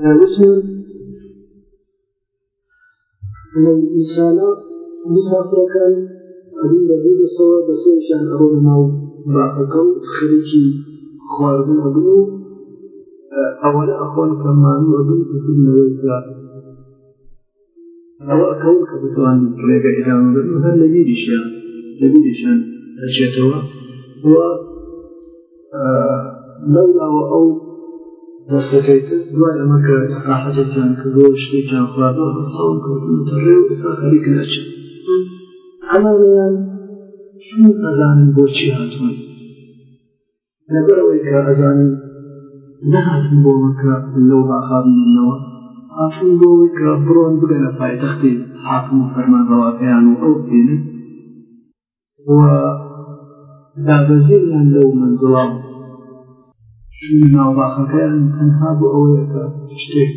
مثل ئینسانە مسافرەکان ئەبین لە بێدەسەوە بەسێشان ئەوە ناو باخەکە و خەریکی خواردن ئەبن و ئەوەنە ئەخۆن کەمان وەبن لەوەی ئەوە ئەکەون کە بتوان ڕێگە ئێران بن هەر لە بیریشیان لە بیریشان ئەچێتەوە وە لەولاوە ئەو دەستەکەیت دوای ئەمە کە سراحەتێکیان کردۆ شتێکیان خواردەوە ساڵ کەوتنتە ڕێ و ئێستا خەریکەچێت ئەمەیان چون ئەزانین بۆچی هاتوون لەبەرەوەی کە ئەزانین نەهاتن بۆ مەکە لەو باخابنەوە هاتون بۆەوەی کە بڕۆن بگەنە پایتەختی حاکم و فەرمانڕەوەکەیان و ئەو بێنن و دابەزیریان لەو منزڵام ژووری ناوڵاخەکەیان تەنها بۆ ئەوەیە کە شتێک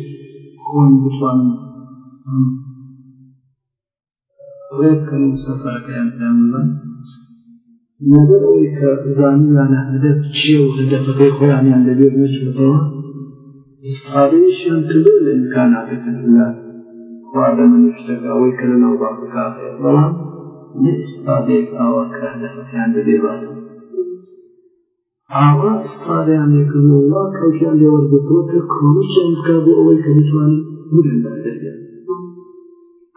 خۆن بتوانن ڕێبکەن و سەفەکەیان پێمەن لەبەر ئەوەی کە زانیانە هەدەف چیە و هەدەفەکەی خۆیانیان لەبێ نەچێتەوە استفادەیشیان کردو لە ئیمکاناتەکەن لە خواردەمەنی شتەکە ئەوەی کە لە ناوڵاخەکە بەڵام نیستفادەیەک ئاوە کە هەدەفەکەیان لەبێ باتن ئاوا ئسترادیان لێکردن وا کەوتیان لێوەرگتۆتە کۆمیشیان بکە بۆ ئەوەی کە بتوانن مرن بەدەگەن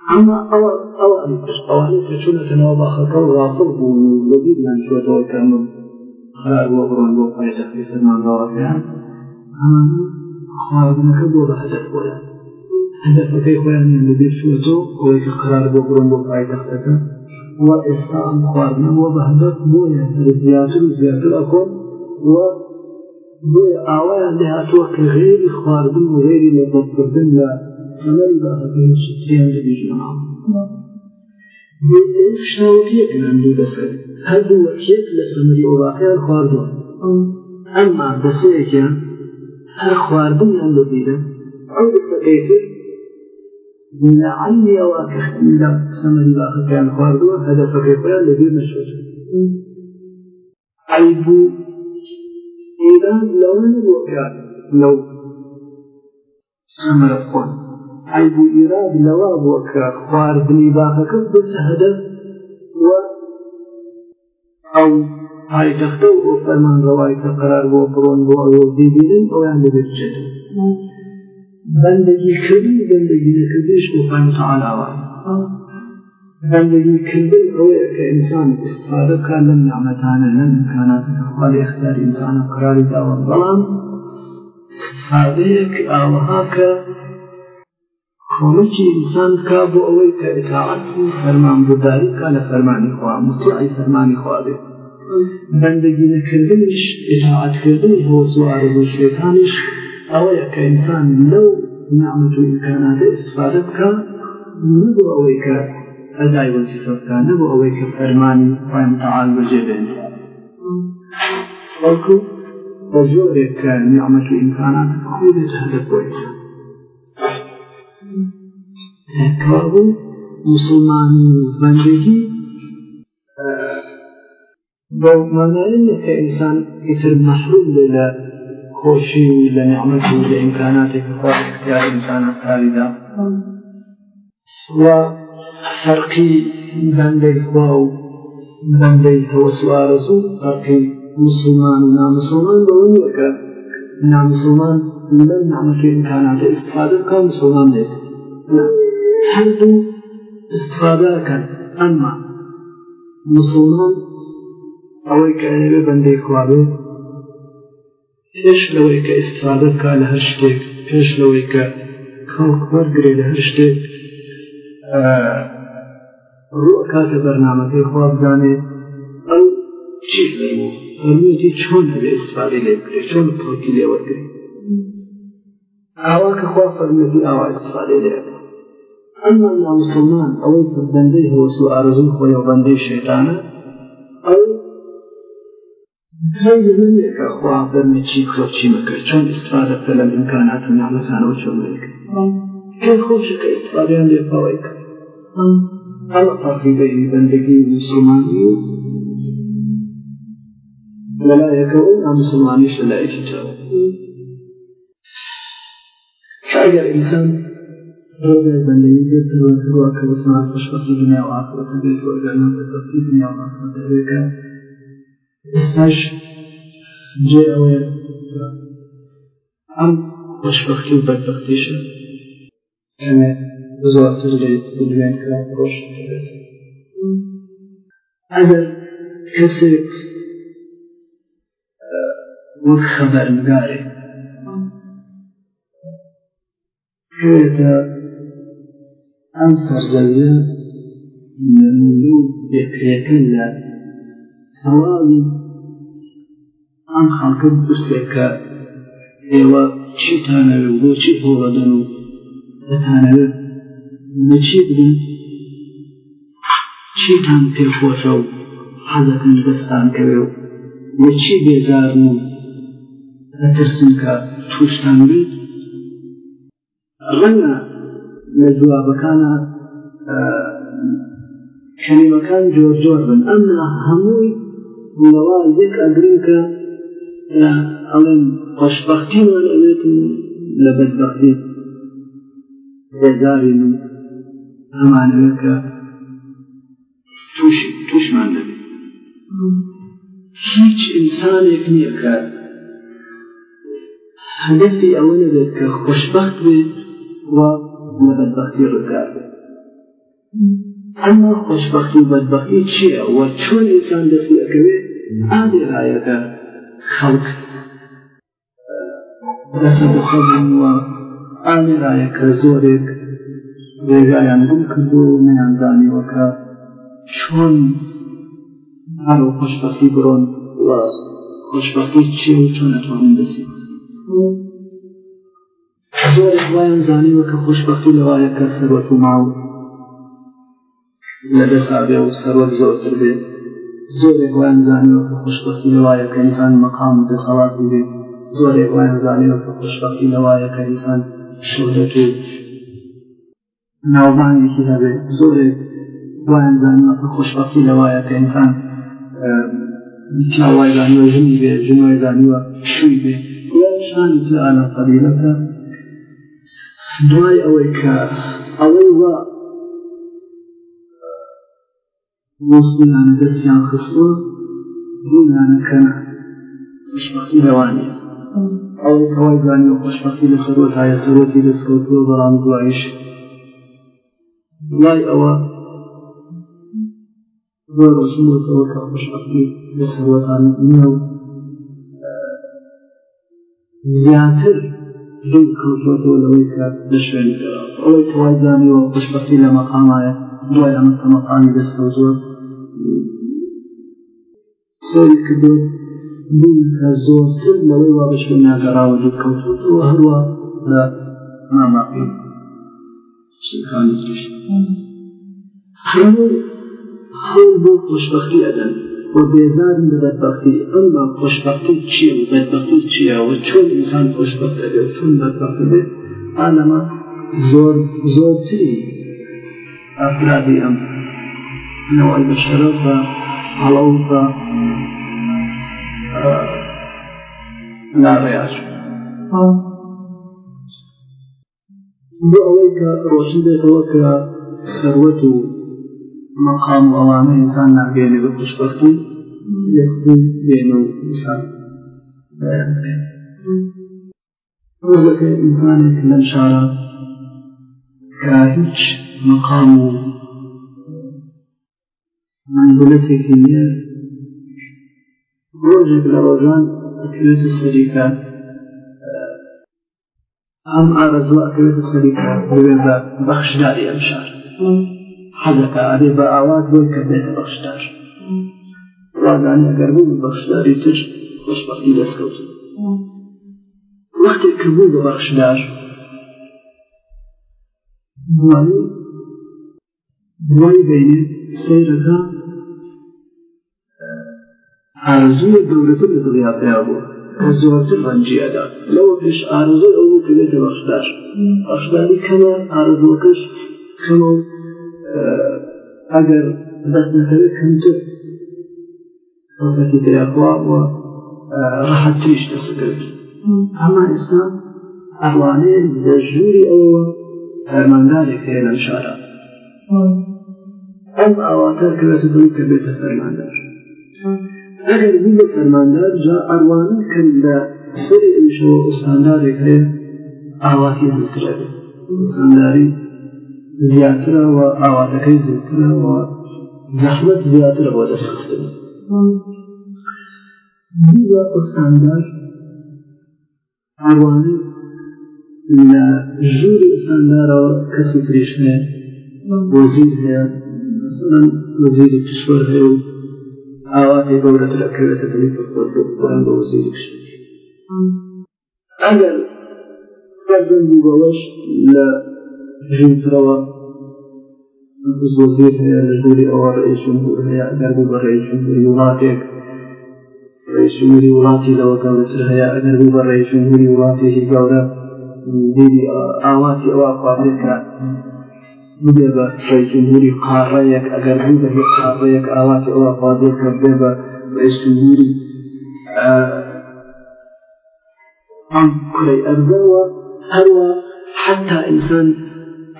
ئەمە ئەوە ئەوە ئەیچش ئەوانەی کەچونەتەنەوە باخەکە ڕافڵ بوون وەبیریان شوێتەوە کەمم خرار بۆ بڕۆن بۆ پایتەخیتەمان ڕاوەکەیان ئەمانە خواردنەکە بۆ بە هەدەف بۆیان هەدەفەکەی خۆیان لەبێ شوێتەوە ئەوەی کە قرار بۆ بڕۆن بۆ پایتەختەکە وە ئێستا ئەم خواردنەوە بە هەدەف بۆیان زیاتر و زیاتر ئەکۆن ئاوایان دەهاتوە کە غێری خواردن و غێری لەزەتکردن لە سەەری باەکەی شتیان لە بژنەوە شناوتەیەک ناندوو بەسەر هەردوو وەکێک لە سەمەری وڵاتیان خواردوە ئەمما بەسەیەکیان هەر خواردنیان لەبیرە ئەو دەسەکەیتر لە عینەوە کە لە سەمەری باخەکەیان خواردووە هەدەفەکەیان لەبیر نەشوت ئەی بوو ئێران لەوان ڕۆیان لەو سەمەرە خۆن ئەیبوو ئێراد لەوا بووە کە خواردنی باخەکە بچە هەدە وە ئەو پایتەختە و بۆ فەرمان ڕەوای کە قرار بۆ بڕۆن بۆ ئەوە دیبینن ئەویان لەبێت چێت بەندگی کردی بەندگی نەکردیش و فەن تەعالاوە بەندگیکردن ئەوەیە کە ئینسان استفادەکە لەم نعمەتانە لەم امکاناتەکەخوا لە اختیار ئینسانە قراری داوە بەڵام استفادەیەک ئاوەها کە کۆمەکی ئینسان کا بۆ ئەوەی کە ئتاعەت و فەرمان برداری کا لە فەرمانی خوا مطیعی فەرمانی خوا بێت بەندگی نەکردنش ئتاعەتکردنی هۆز و ئارزو شێتانش ئەوەیە کە ئینسان لەو نعمەت و ئیمکاناتە استفادە بکە نەبوو ئەوەی کە ئەدای وەزیفە بکە نەبوو ئەوەی کە فهم تعال تەعال بەجێبێن بەڵکو بە زۆرێک کە نیعمەت و ئیمکانات خۆی بێت هەدەف بۆ ئێستا کابوو مسلمانی بەندگی بە مانایە کە ئینسان ئیتر مەحروم لێ لە و فەرقی بەندەی خوا و بەندەی هەوەسوارز و فەرقی مسلمان و نامسلمان بەەوەی یەکە نامسلمان لەم نامەکەی امکانات استفاده بکە مسلمان بێت هەردوو استفادەکەن ئەمما مسلمان ئەوەی کەوێ بەندەی خواابێ پێش لەوەی کە ئستفاده بکە لە هەر شتێک پێش لەوەی کە خەڵک وەرگێ لە هەر شتێک کاکە بەرنمەکەی خوا بزانێ ئەو چی هەرمیەتی چۆن لە ئستفای لێ بکرێت چۆن پۆتی لێوەگرێ ئاوا کە خوا فەرمەدی ئاوا ئستفای لێ ئەمما لا مسلمان ئەوەی دەندەی هۆس و ئارزوو خۆی و بەندەی شێتانە ئەو خوا فەرمە چی بکە چی مەکە چۆن ئستفادە پێ لەم ئیمکانات و نامەتانەوە چۆن لێ کرد کێ خۆشەکە ئستفادیان لێ پاوەی کرد ئەم هەر عقیدەی بەندەگی مسلمانی و لەلایەکەوە ئەم مسلمانیش لەلایەکی تاوە ئەگەر ئینسان بەندەی گرتەوە هەروواکە بەتمان خوشبەختی دنیا و ئاخرەتە بێت و ئەگەر من بەدەستی دنیا و ئاخرەتە بێتە ئێستاش جێ ئەوەیە ئەم خوشبەختی و بەدبەختیشە کەمێت زۆرتر لە دلوێن ڕۆژ ئەگەر کەسێک وەک خەبەرنگارێک بێتە ئەم سەرزەویە لەمولو بێکرێکن لە تەواوی ئەم خەڵکە پرسێکە ئێوە چیتانەوێت بۆچی بۆ بەدەن و دەتانەوێت نەچی بری چیتان پێخۆشە و حەزەکەن دەستان کەوێ و وەچی بێزارن و ئەترسن کە تووشتان بیت ڕەنە لە جوابەکانە کەلیمەکان جۆر جۆر بن ئەمنا هەمووی بڵەوە یەک ئەگرن کە ئەڵێن خۆشببختی وەرەوێت لە بەدبختی بێزارین و ئەمانەوەکە تووشمان دەبێت هیچ ئینسانێک نییە کە هەدەفی ئەوە نەبێت کە خۆشببخت بێت وە لە بەدبختی ڕزگار بێت ئەمە خۆشببختی و بەدبختی چییە وە چۆن ئینسان دەست لەکەوێت ئادێ ئاەکە خەڵک دەسەدەسەوە ئامێرایەکە زۆرێک ڕێگایان بم کرد و منیانزانیەوەکە چۆن هەر و خۆشبەختی بڕۆن و خۆشبەختی چێ و چۆن ئەتوانن دەسی زۆر وایان زانیوە کە خۆشبەختی لەوایە کە سەرەت و ماو لە دەسابێ و سەرەت زۆرتر بێت زۆرێک وایان زانیوە کە خۆشبەختی لەوایە کە ئینسان مەقام و دەسەڵاتی بێت زۆرێک وایان زانیوە کە خۆشبەختی لەوایە کە ئینسان شەورەت و ناوبانێکی هەبێ زۆرێک وایزانمە خۆشببختی لەوایە کە ئینسان پیاوایزانوە ژنی بێ ژنوایزانوە شووی بێ شان جاە قبیلەکە دوای ئەوەی کە ئەوەی وە وەستیانە دەستیان خستوە دوانەکەە خوشبختی لەوانی ئەو کەوای زانانی و خوشبختی لە سەرۆ تایە سەرۆتی لەسکەوتوە بەڵام گوایش لای ئەوە بۆ ڕژمەوە کە خوشحقی لەسەوەتان نیە و زیاتر دوو کەوتوەوە لەوەی کە لە شوێنی ئەوەی توای زانیەوە خوشبەختی لە مەقامایە دوای ئەمە تەمەقامی دەستەوە زۆر سۆری کردو بوون کە زۆرتر لەوەی وا بە شوێن ناگەڕاوە دوو کەوتوەوە هەروە لە ماماقی سلطانی کشید همون حال با خوشبختی ادن و بیزار به بدبختی اما خوشبختی چیه و بدبختی چیه و چون انسان خوشبخت اگر چون بدبختی به آنما زور تری افرادی هم نوع بشرات و حلاوت و بۆ ئەوەی کە ڕۆشن بێتەوە کە سەروەت و مەقام و ئەوانە ئینسان ناگەێنێ بە پشبەرتی یەکبوو بێنە و ئینسان ڕۆژەکە ئینسانێک لەم شارە کە هیچ مەقام و منزلەتێکی نییە ڕۆژێک لە ڕۆژان ئەکرێتە سەریکات ئەم ئارزوە ئەکەوێتە سەریکە بێ بە بەخشداری ئەم شار حەزەکە ئەبێ بە ئاوات بۆی کە بێتە بەخشدار ڕازانە گەر بوو بەخشداری تر خوشبختی دەستکەوت وەختێک کە بوو بە بەخشدار بۆی بینێ سەیرەکە ئارزوە دەورەتە لە دڵیا پێیا بووە زۆرتر ڕەنجیەدا لەوە پێش ئارزۆ ئەو بێتە بەخدار بەخداری کەمە ئارزۆکەش کەمە ئەگەر دەست نەکەوێت کەمتر ڕەتی دەیخوا بووە ڕەحەتریش دەسەکەوێت ئەما ئێستا ئەوانێ لە ژووری ئەوە فەرماندارێک هەیە لەم شارە ئەم ئاواتە کەوێتە دوی کە بێتە فەرماندار ئەگەر بوو بە فەرماندار جا ئەوان کە لە سری ئەوشەوە ئستاندارێک هەیە ئاواتی زیاترە ئستانداری زیاترەوە ئاواتەکەی زیاترەوە زەحمت زیاترە بۆ دەسەستن بووە ئستاندار ئەوانە لە ژووری ئستاندارەوە کەسی تریش هەیە وەزیر هەیە مثلا وەزیری کشوەر هەیە و آواتي دولة الأكلة تتلف القصد عن بوزيرك أجل كزن بوش لا جنتروا نفس وزير هي لزوري أو رئيس جمهور هي أقرب برئيس جمهور يوناتيك رئيس جمهور يوناتي لو قولت هي أقرب برئيس جمهور يوناتي هي قولة ديري آواتي أو أقواسي بێ بە ڕێجمهوری قاڕەیەک ئەگەر هەند بە هیچ قاڕەیەک ئاواتی ئەوە بازۆر کە بێ بە بەئێستجمهوری ئەم کوی ئەرزەوە هەروە حتا ئینسان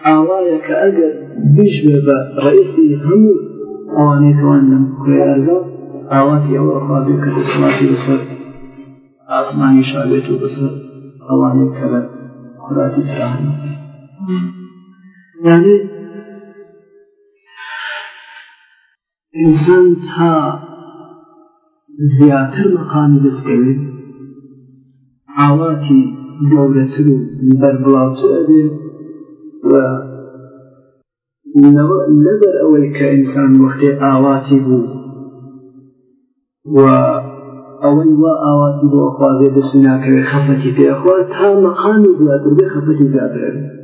ئاوایە کە ئەگەر بیش بێ بە ڕئیسی هەموو ئەوانێتوان لەم کوێ ئەرزە ئاواتی ئەوە خوازی کە دەسڵاتی بەسەر ئاسمانی شابێت و بەسەر ئەوانێک کە لە خوراتی ترانە. یعنی ئینسان تا زیاتر مەقامی دەستکەوێت ئاواتی گەورەتر و بەربڵاوتر ئەبێت و لەبەر ئەوەی کە ئینسان وەختێ ئاواتی بوو و ئەوەی وا ئاواتی بۆ ئەخوازێ دەستی ناکەوێت خەفەتی پێخوا تا مەقامی زیاتر بێ خەفەتی زیاتر ئەبێت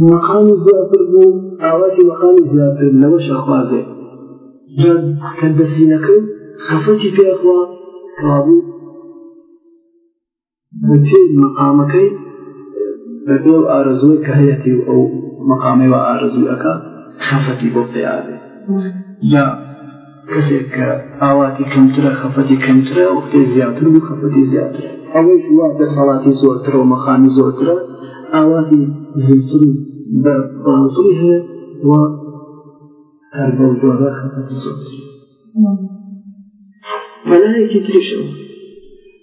مەقامی زیاتر بوو ئاواتی مەقامی زیاتر لەوەش ئەخوازێ کە بەسینەکەی خەفەتی پێخوا کابوو بە پێ مەقامەکەی بەبێ و ئارزوی کە هەیەتی و ئەو مەقامی و ئارزوەکە خەفەتی بۆ پیاێ یا کەسێک کە ئاواتی کەمترە خەفەتی کەمترە وەختێ زیاتر و خەفەتی زیاتر ئەوەی وا دەسەڵاتی زۆرترە و مەخانی زۆرترە ئاواتی زیتر و بە باڵتری هەیە و هەر بەو جۆرە خەفەتی زۆتری مەلایەکی تریشەوە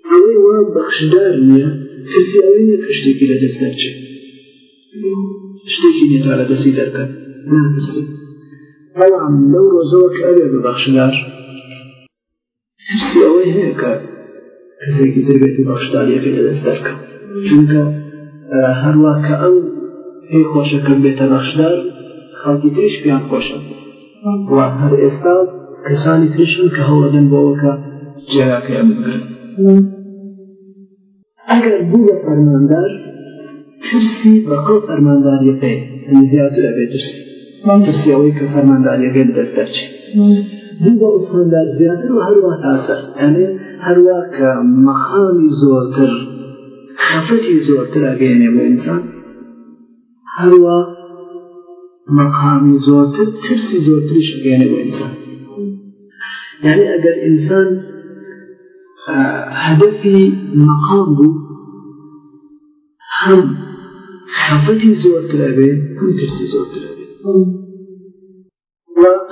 ئەوەی وا بەخشدار نییە ترسی ئەوەی نیە کە شتێکی لە دەست دەرچێت شتێکی نێتا لە دەستی دەرکەن ناترسی بەڵام لەو ڕۆزەوە کە ئەوێ بە بەخشدار ترسی ئەوەی هەیە کە کەسێکی تر بێت بەخشداریەکەی لە دەست دەرکەن چونکە هەروە کە ئەم پێی خۆشەکەم بێتە نەخشدار خەڵکی تریش پێیان خۆشە وا هەر ئێستا کەسانی تریشن کە هەوڵەدەن بۆەوەکە جێراکەیان بگرن ئەگەر بوو بە فەرماندار ترسی بەقڵ فەرمانداریەکەی زیاتر ئەبێ ترسی ترسی ئەوەی کە فەرمانداریەکەی لەدەست دەرچێت دوو بە ئوستاندار زیاتر و هەروە تاسەر ئەمێ هەروە کە مەخامی زۆرتر خەفەتی زۆرترە گەێنێ بۆ ئینسان هەروە مەقامی زۆرتر ترسی زۆرتریش گەێنێ بۆ ئینسان یعنی ئەگەر ئینسان هەدفی مەقام بوو هەم خەفەتی زۆرترە بێ هەم ترسی زۆرترە بێ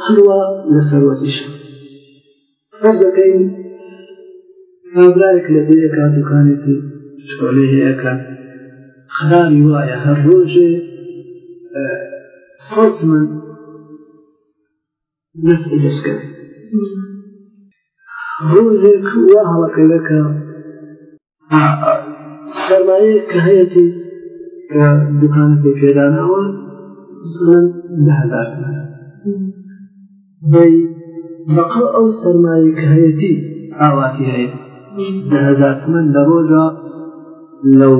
هەروە لە سەروەتیشە فەرزەکەین کابراێک لە دەیە کا دوکانێکی سۆلەیەەکە خراوی وایە هەر ڕۆژێ سەڵ من نەفی دەستکرد ڕۆژێک وا هەڵەکەوەکە سەرمایە کە هەیەی کە دوکان پێ پێدانەوە لە هەزار بەی بەقە ئەو سەرمایە کە هەیەی ئاواتی هەیە دهزار من لە ڕۆژە لەو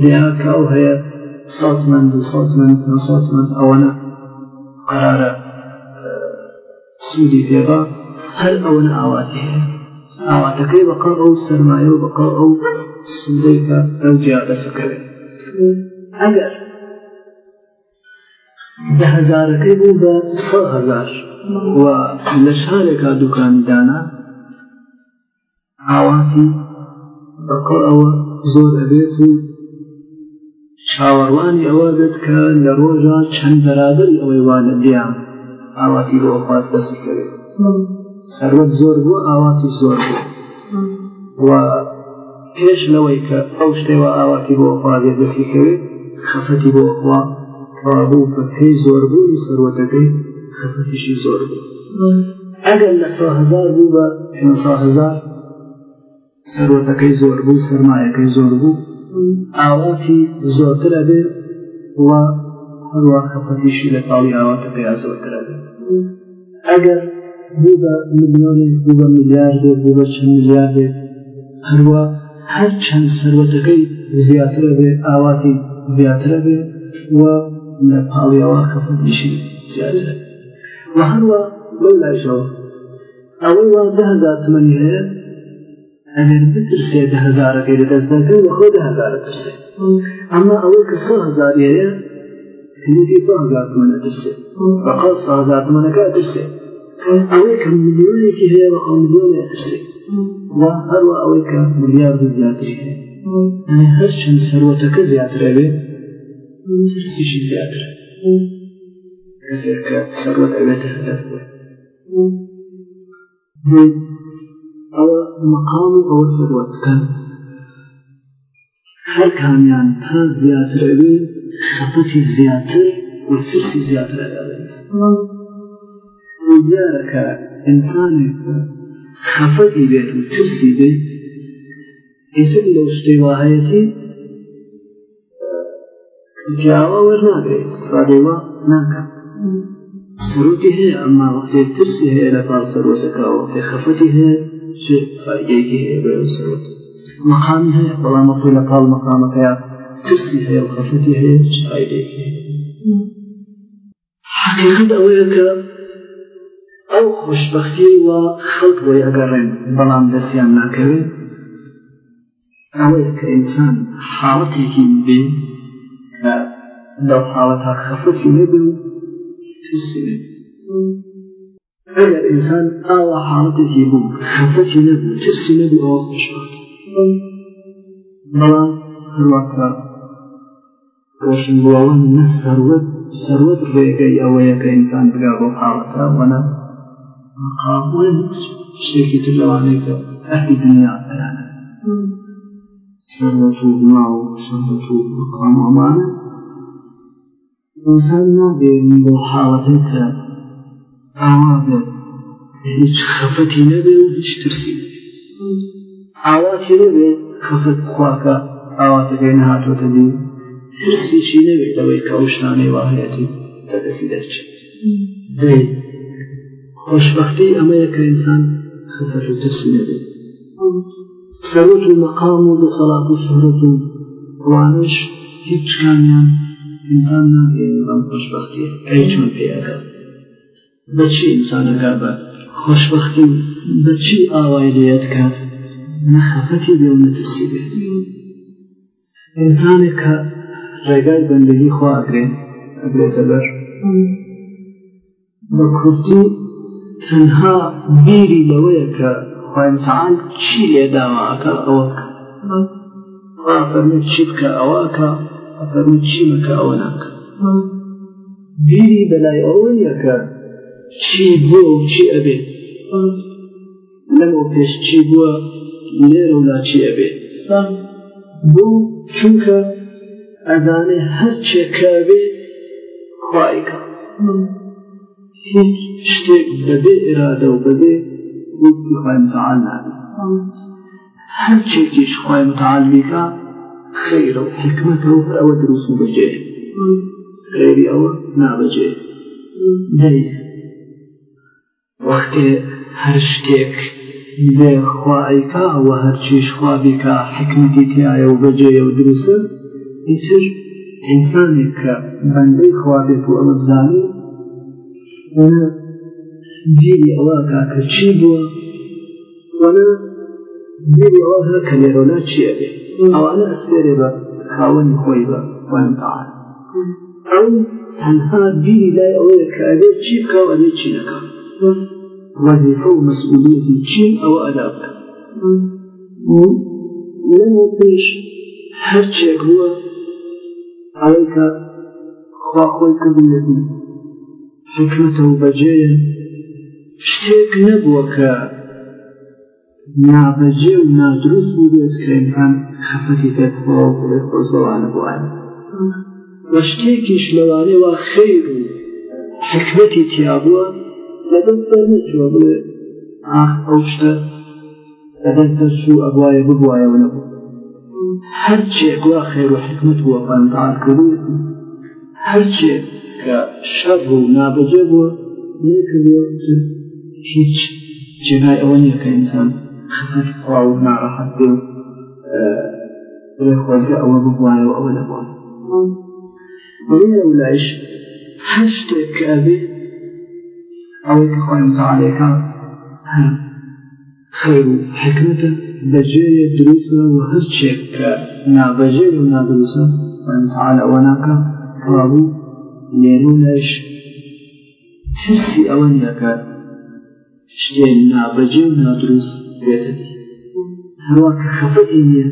دیانە کە ئەو هەیە ساتمەند دو ساتمەند نەساتمەند ئەوەنە قرارە سوودی تێبا هەر ئەوەنە ئاواتی هەیە ئاواتەکەی بەقە ئەو سەرمایە و بەقە ئەو سوودەی کە ئەو جیادەسەکەوێت ئەگەر دههزارەکەی بوو بە هزار و لە شارێکا دوکاندانە ئاواتی بەقڕ ئەوە زۆر ئەبێت و چاوەڕوانی ئەوە بێت کە لە ڕۆژە چەند بەرادر ئەوەی وانە دیان ئاواتی بۆ خواز دەست کرێت سەروەت زۆر بوو ئاواتی زۆر بوو و پێش لەوەی کە ئەو شتێوە ئاواتی بۆ خوازێ دەستی کرێت خەفەتی بۆ خوا بوو بە پێی زۆر بوونی سەروەتەکەی خەفەتیشی زۆر بوو ئەگەر لە سهزار بوو بە هزار سەرۆتەکەی زۆر بوو سەرمایەکەی زۆر بوو ئاوەتی زۆرترە بێ وە هەروە خەفەتیشی لە پاڵی ئاواتە پێیا زۆرترە بێ ئەگەر بوو بە میلیۆنێک بوو بە میلیاردێ بوو بە چەند میلیاردێک هەروە هەر چەند سەرۆتەکەی زیاترە بێ ئاواتی زیاترە بێ وە لە پاڵیەوە خەفەتیشی زیاترە وە هەروە لەو لایشەوە ئەوەی وە دهزار تمەنی هەیە ئەمێن بترسێ دە هزارەکەی لە دەستەکە بە خۆ دە هزارە ترسێ ئەمما ئەوەی کە سە هزارەیە تنوکی سە هزار تمەە ترسێ بەقەڵ سە هزار تمەەکە ترسێ ئەوەی کە میلیۆنێکی هەیە بە خەڵملیۆنێ ترسێ وا هەروە ئەوەی کە ملیار دە زیاتری هەیە هەر چەند سەرۆتەکە زیاترەوێ ترسیشی زیاترە کەسێکە سەرۆت ئەوێتە هەدەف بووە ئەوە مەقام و ئەوە سەروەتەکەن هەر کامیان تا زیاترەوی خەفەتی زیاتر و فرسی زیاتر ئەدابێت دیارە کە ئینسانێک خەفەتی بێت و ترسی بێت هیچن لەو شتەی وایەتی جاوە وەرناگرێت استفادەوە ناکەم سروتی هەیە ئەمما وەختێ ترسی هەیە لە پاڵ سەرۆتەکەەوە خەفەتی هەیە چه فایدەیەکی هەیە بە سەرەوە مەقامی هەیە بەڵام خۆی لە کاڵ مەقامەکەیە ترسی هەیە خەفەتی هەیە چه فایدەیەکی هەیە حقیقت ئەوەیە کە ئەو خۆشببختی وە خەڵک بۆی ئەگەڕێن بەڵام دەستیان ناکەوێت ئەوەیە کە ئینسان حاڵەتێکی بێ کە لەو حاڵەتا خەفەتی نەبێ و ترسی بێت اگر انسان او حالتی بود فتی نبود ترسی نبود آواز بشبخت بلا هرواکا روشن بواوان نه سروت سروت ریگه او یک انسان بگا با حالتا و نه مقام و شتێکی تر لەوانەیە ئەهلی دنیا بەیانە سەرەت و ناو سەرەت و مقام ئەمانە ئینسان نابێ بۆ حاڵەتە کە ئاوا بێت هیچ خەفەتی نەبێ و هیچ ترسی ئاواتی نەبێ خەفەت خواکە ئاواتەکەی نهاتۆتە دی ترسیشی نەبێت ئەوەی کە شتانەی واهەتی دەدەسی دەرچێت دەی خۆشبەختی ئەمەیە کە ئینسان خەفەت و ترسی نەبێت سەرەت و مەقام و دەسەڵات و سورەت و ڕوانش هیچ کامیان ئینسان ناگەێن بەم خۆشبەختی ئەی چۆن پێیەکە بەچی ئینسانەکە بە خۆشببختی بەچی ئاوای لێت کات نەخەفەتی بێ نەتەسی بێت ئینسانێک کە ڕێگای بەندگی خواگرێن ئەگرێتە بەر بە کورتی تەنها بیری لەوەیە کە خوتەعاان چی لێداماکە ئەوەکە فەرمی چی بکە ئەوەکە ئەفەرمی چی بکە ئەوە ناکە بیری بەلای ئەوەیەکە چی بووە و چی ئەبێ لەمەوە پێش چی بووە لێرە و لاچی ئەبێ بوو چونکە ئەزانێ هەرچێکاوێ خوایکە هیچ شتێک بەبێ ئێرادە و بەبێ وستی خوای متعال نابێ هەرچێکیش خوای متعال بیکە خەیرە و حکمەتە و ئەوە دروست و بەجێ غێری ئەوە نابەجێ دەیف وەختێ هەر شتێک لێخوائیکا و هەرچیش خوابیکە حکمتی تایە و بەجێە و دروسە هیچر ئینسانێک کە بەندەی خوابێت و ئەوە زانی بیری ئەوەکە کە چی بووە وەە بیری ئەوەکە کە لێرۆنا چیە بێ ئەوانە ئەسپێرێ بە خاوەنی خۆی بە وەندان ئەو تەنها بیری لای ئەوەیە کارێ چی بکەوە ئەێ چی نەکەم وظیفە و مەسئولەتی چین ئەوە ئەدا بکە لەمە پێش هەرچێک بووە ئەوەی کە خواخۆی کردبوو حکمتە و بەجێە شتێک نەبووە کە نابەجێ و نادروست بێت کە ئینسان خەفەتی پێخواوە بڵێ خۆزڵانە بووان بە شتێکیش لەوانێ وا خەیر و حکمەتی تیابووە لەدەستە نەچوە بڵێ ئاخ ئەو شتە لەدەستە چوو ئەبواایە بگوایەوە نەبوو هەرچێک وا خێر و حکمت بووە پانتان کردوێتی هەرچێک کە شەڕ بوو نابەجێ بووە نکردوە هیچ جێنای ئەوە نییە کە ئینسان خفت خوا و ناڕەحەت بێ بێ خۆزگە ئەوە بگوایەوە ئەوە لەبووە لێ لایش هەر شتێک کابێت او خۆیان تاالەکە خير حكمة حکمتە بەجێ دروستە نا هەر ونا کە وان تعالى وناك فرابو ليرونش تسي ڕابوو لێرونەش تسی ئەوە نیەکە شتێ نابەجێ و نادروست بێتە دی هەروە کە خەفەتی نیە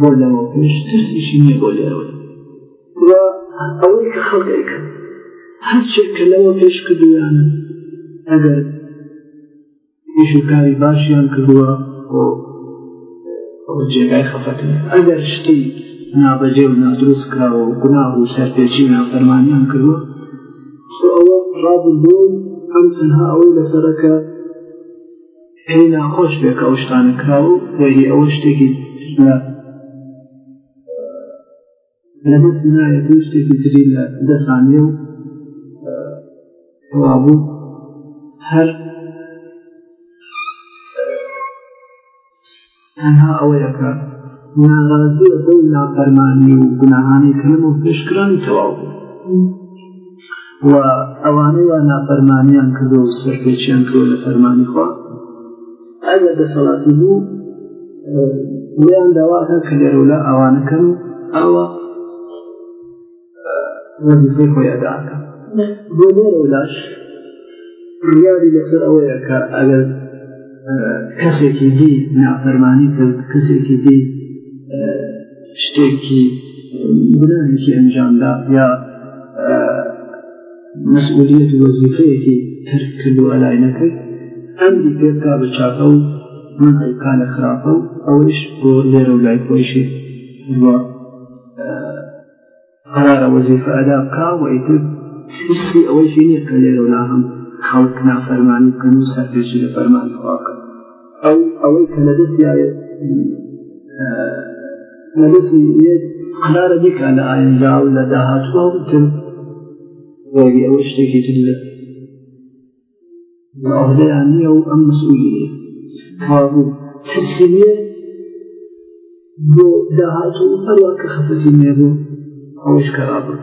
بۆ لەوە پێش ترسیشی نییە بۆ لێرەوە ئەوەی ئەگەر پیشی کاری باشیان کردووە بۆ جێگای خەفەتن ئەگەر شتی نابەجێ و نادروست کراوە و گوناه و سەرپێچی نافەرمانیان کردووە ئەوە ڕابوون ئەم تەنها ئەوەی لەسەرەکە هی ناخۆش بێک ئەو شتانە کراوە وەی ئەوە شتێکی لە دەست نایەت شتێکی تری لە دەسانێ و تەوابوو هەر تەنها ئەوەیەکە ناڕازیە بەو نافەرمانی و گوناهانی کەم و پێشکرانی تەواو و ئەوانەی وا نافەرمانیان کردو و سەرپێچیان کردو لە فەرمانی خوا ئەگەر دەسەڵاتی بوو ویان داواکە کە لێرەولا ئەوانەکەم ئەوە وەزیفەی خۆیەداکە بۆ لێرەولاش ڕیاری لەسەر ئەوەیە کە ئەگەر کەسێکی دی نافەرمانی کرد کەسێکی دی شتێکی بناهێکی ئەنجامدا یا مەسئولیت وەزیفەیەکی ترکرد و ئەلای نەکرد ئەم پێکا بە چاکە و منعیکا لە خراپە و ئەوش بۆ لێرە و لای خۆشی قرارە وەزیفە ئەدا بکا و ئیتر حسی ئەوەیشی نیە کە لێرە و لا هەم خەڵک نافەرمانی کن و سەرپێشی لە فەرمانی خواکە ئەو ئەوەی کە لە دەستیایە لە دەستی قرارە بیکە لە ئایندا و لە داهاتوە وتن وەگی ئەوە شتێکی تر لە عهدەیان نییە و ئەم مسئولیە کابوو ترسیە بۆ داهاتوو هەروە کە خەفەتی نێبوو ئەوش اوش بوو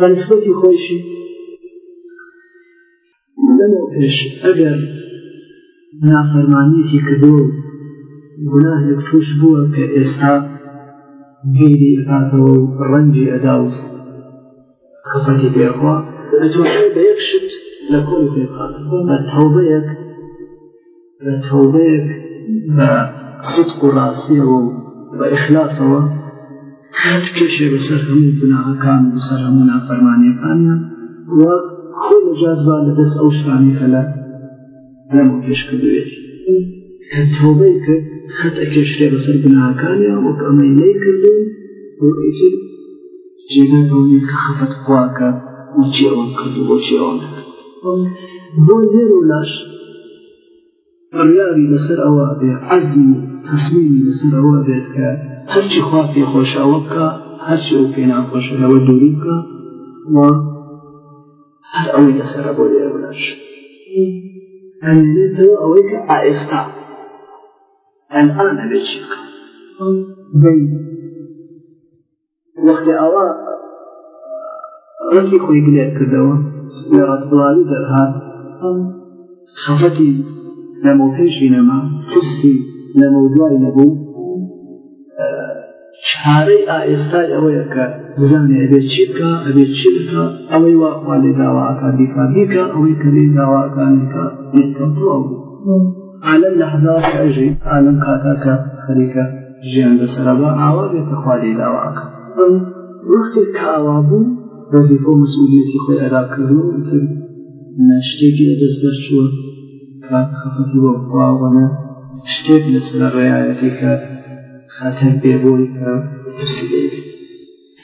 بەنسبەتی خۆشی لەمەوە پێش ئەگەر نافەرمانیەتی کردو گوناهێک توش بووە کە ئێستا گیری ئەکاتەوە و ڕەنجی ئەدا و خەفەتی پێخوا ئەتوانێت بە یەک شت لە کۆڵی پێبات بە تەوبەیەک بە تەوبەیەک بە صدق و ڕاستیەوە و بە ئیخلاسەوە کێشێ بەسەر هەموو گوناهەکان و بەسەر هەموو نافەرمانیەکانیان وە خۆ لەجاتبا لەدەست ئەو شتانی کە لە هەموو پێشکردوێت کە تۆبەی کرد خەت ئەکێشرێ بەسەر بناکانی وەک ئەمەی لەی کردن بۆ ئیتر جێگای بەونی کە خەفەت خواکە وچی ئەوم کرد و بۆچی ئەوم بۆ لێر و لاش بڕیاری لەسەر ئەوە بێ عەزم و تەسمیمی لەسەر ئەوە بێت کە هەرچی خوا پێخۆشەوە بکە هەرچی ئەو پێ ناخۆشەوە دووری بکە وە هەر ئەوی لەسرە بۆ لێرە بنەش ئەێتەوە أن کە ئائێستا ئەلان هەبێت چی وەختی ئەوە ڕەتی خۆی گلێر کردەوە ڕاتبڵاوی دەرهات خەفەتی نەمەپێشی نەما ترسی لە مەودوای نەبوو چارەی ئائێستای ئەوەیە کرد زانێ ئەبێ چی بکە ئەبێ چی بکە ئەوەی واخوا لێ داواکان دیکان دیکە ئەوەی کە لێ داواکان دیکە کەمتووە بوو عالم لە هزار ئەژی عالم کاتاکە خەریکە ژیان بەسەرەبا ئاوا بێتە خوا لێ داواکە وەختی کاوا بوو وەزیفە مەسئولەتی خۆی ئەراکرد و شتێکی دەست دەرچووە کات خەفەتی بۆ خواوەنە شتێک لەسەر ڕێایەتی کە خاتە پێبووی کە ترسی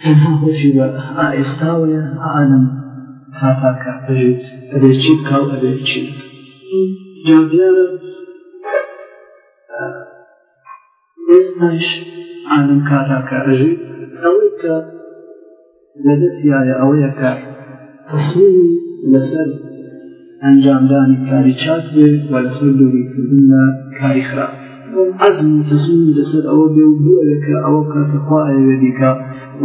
تەنها خۆشی بە ئێستاوەیە ئالم هاتاکە ئەبێ چی بکاو ئەبێ چی جام دیارە ئێستاش ئالم کاتاکە ئەژی ئەوەی کە لە دەستیایە ئەوەیە کە تصمیمی لەسەر ئەنجامدانی کاری چاک بێ و لەسەر دووریکردن لە کاری خراپ عزم تصمیم لەسەر ئەوە بێ و بێ ئەوە کە ئەوە کاتەخواە دیکە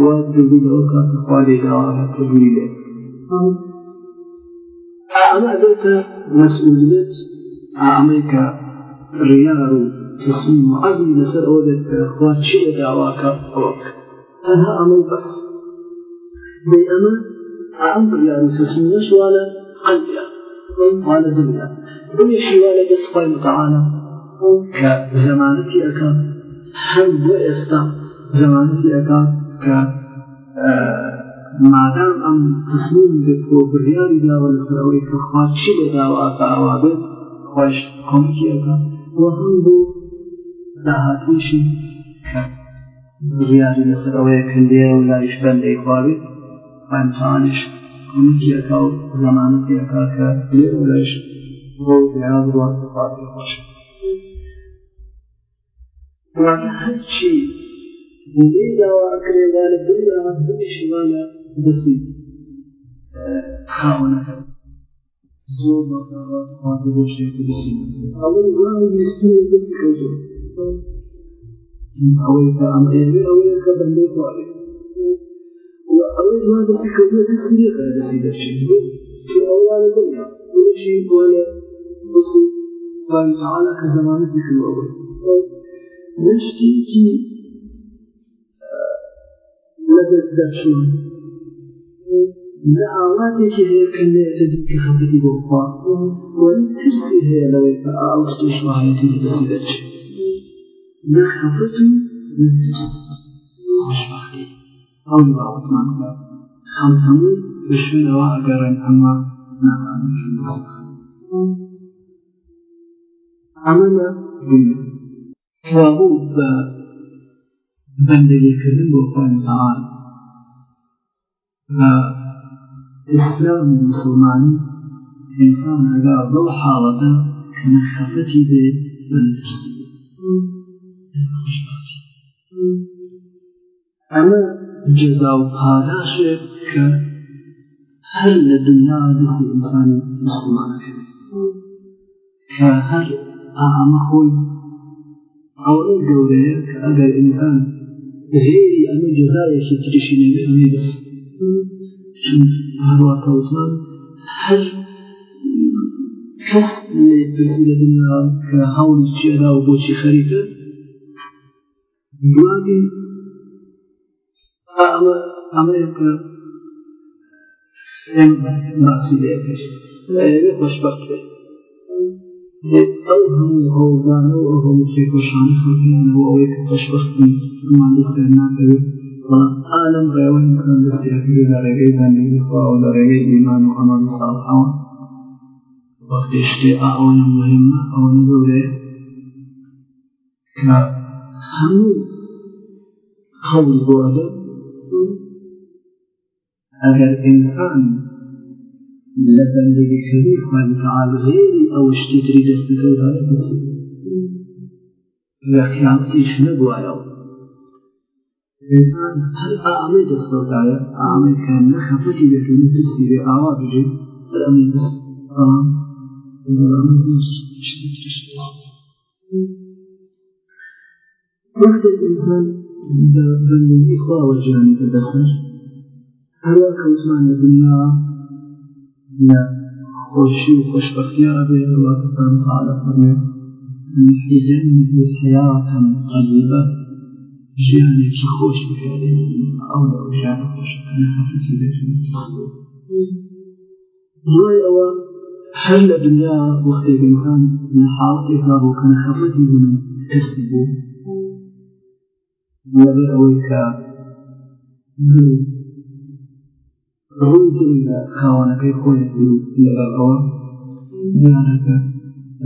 وان دەبی لەوە کاتخوا لێداوانە تەبووی لێ ئەمە دێتە مەسئولێت ئامەی کە ڕیار و تصمیم و عەزمی لەسەر ئەوە دێت کە خوا چی لە داواکە ئەوەک تەنها ئەمەی بەس دەی ئەمە ئەم بڕیار و تصمیمەش وانە قەلبیە وانە دڵیە دڵیشی وانە دەست خۆی متعالە کە زەمانەتی ئەەکە هەم مادام ام تصمیم به کوبریاری دا و نصر او اتخاط شده دا و آتا عوابه خوش کمی که اگر و هم دو دا حتوشی بریاری نصر او اکنده او لایش بنده اخوابه و امتحانش کمکی که و زمانتی اگر که بیر او لایش و بیاد رو اتخاط باشه و اگر هر چی بۆی داواکرێوانە دوورا دشمانە دەسی خاونەکە زۆر بەخوازی بۆ شێ دەسی ئەوە ویستوی دەسی کەوتۆ ئەوەی کە ئەم ئێوێ ئەوەیە کە بەندەی خواێ ئەوەی جوان دەسی کەوتوە سیەکە دەسی دەچێت چون ئەووانە دنیا دشی بۆە دەسی تعالا کە زمانەتی کردەوەی نشتێکی لەدەست دەچون لە ئاوازێکی هەیە کەندێتە دیکە خەفەتی بۆ بخوا وەری ترسی هەیە لەوەی کە ئاو دشمایەتی لەدەستی دەچێت لە خەفەت و لە ترس خۆشبەختی ئەو باوتمان کە خەم هەمووی بە شوێنەوە ئەگەڕێن ئەمە نازانێت ئەمە لە دنیا کابوو بە بەندەریکردن بۆ خۆتەعاال بە ئیسلام مسلمانی ئینسان هەگا بەو حاڵەتە نەخەفەتی بێ بەترسی ئەمە جزا و پاداشێک کە هەر لە دنیا دەستی ئینسانی مسلمانەکەێت کە هەر ئامە او ئەوە گەورەیە کە ئەگەر انسان اما ئەمە جزایەکی تریشی ئەمەی بەس هەروواکەوتان هەر کەس لێ پرسی لە دنیا کە هەولی چێرا و بۆچی خەریکە دوانی ئەمە ئەمەیەکە باسی لێ خوشبەخت بێت ئەو هەموو هەوڵدان و ئەو هەموو تێکۆشانە خەڵکیانەوە ئەوەی کە بەشبەختی ئەمان دەستیان ناکەوێت بەڵام ئالم ڕێوە ئینسان دەستیاکرێ لە ڕێگەی بەندگی خوا و لە ڕێگەی ئیمان و ئەمەل ساڵحاوە وەختی شتێ ئاوانە مهمە ئەوەنە گەورەیە کە هەموو هەوڵی بۆدە ئەگەر ئینسان لە بەندێکی کردی خوای تعال غێری ئەوەشتی تری دەستەکەدانە بسی وەقیامتیش نەبووایەوە ئێسان هەر ئامەی دەستکەوتایە ئامەی کە نەخەفەتی بێتونی ترسی بێ ئاوا بژێ هەر ئەمی دەست بەڵام وقت الإنسان بندگی خواه و جانب بسر هر وقت عثمان الدنیا خوشي وخوشبختي ربي الله سبحانه وتعالى فرمي نحيينه حياة طيبة جانك خوش بفعلين أو لو جانك خوش أنا خفتي بيت المتصور دوای ئەوە هەر لە دنیا بۆ خێگەنسان حاڵاتێکا بۆ کەن خەفەتی بوون ترسی بوو لەبەر ئەوەی کە ڕووی دڵی لە خاوانەکەی خۆیەتی لەگەڵەوە زیانەکە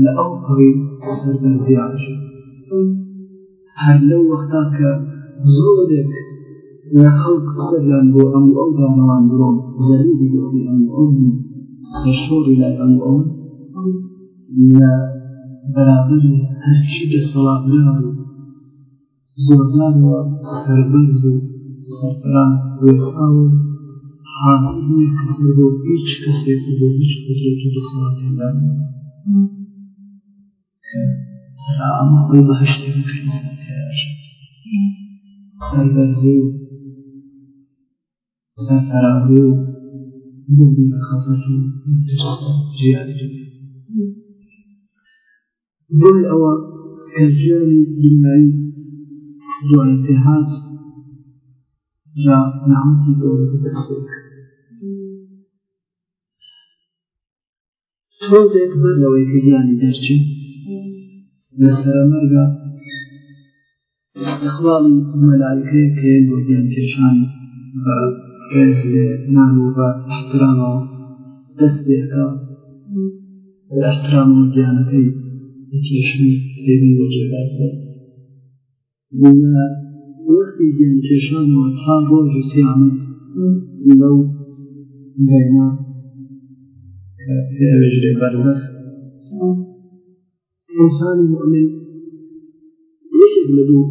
لە ئەو پڕی سەردە زیاتر هەر لەو وەختا کە زۆرێک لە خەڵک سەریان بۆ ئەم ئەو دانەوان درۆم زەریری دەسی ئەم ئەو سەشۆری لای ئەم ئەو لە بەرابر و سەرفراز وێسا و حاصلی کسی رو هیچ کسی رو هیچ قدرتی رسالت دادن اما خود بهشتی ممکن سنتیش سربرزی و سرفرازی و نبی خفت و نترس جیادی دنیا بل او كجاري بالمعي دون انتهاز جا نامەتی دەوزە دەستێک تۆزێک بەر لەوەی کە گیانی دەرچی لە سەرەمەرگە استقلاڵی مەلایکەیە کە بۆ گیان کێشان بە ڕێز لێ نان و بە احترامەوە دەست بێکە لە احترام و گیانەکەی کێشنی بێبی بۆ جێگاتەوە بوونە وەختی گیانکێشانەوە تا ڕۆژی قیامەت لەو بینە لو بەرزەخ ئینسانی مؤمن یەکێک لە دوو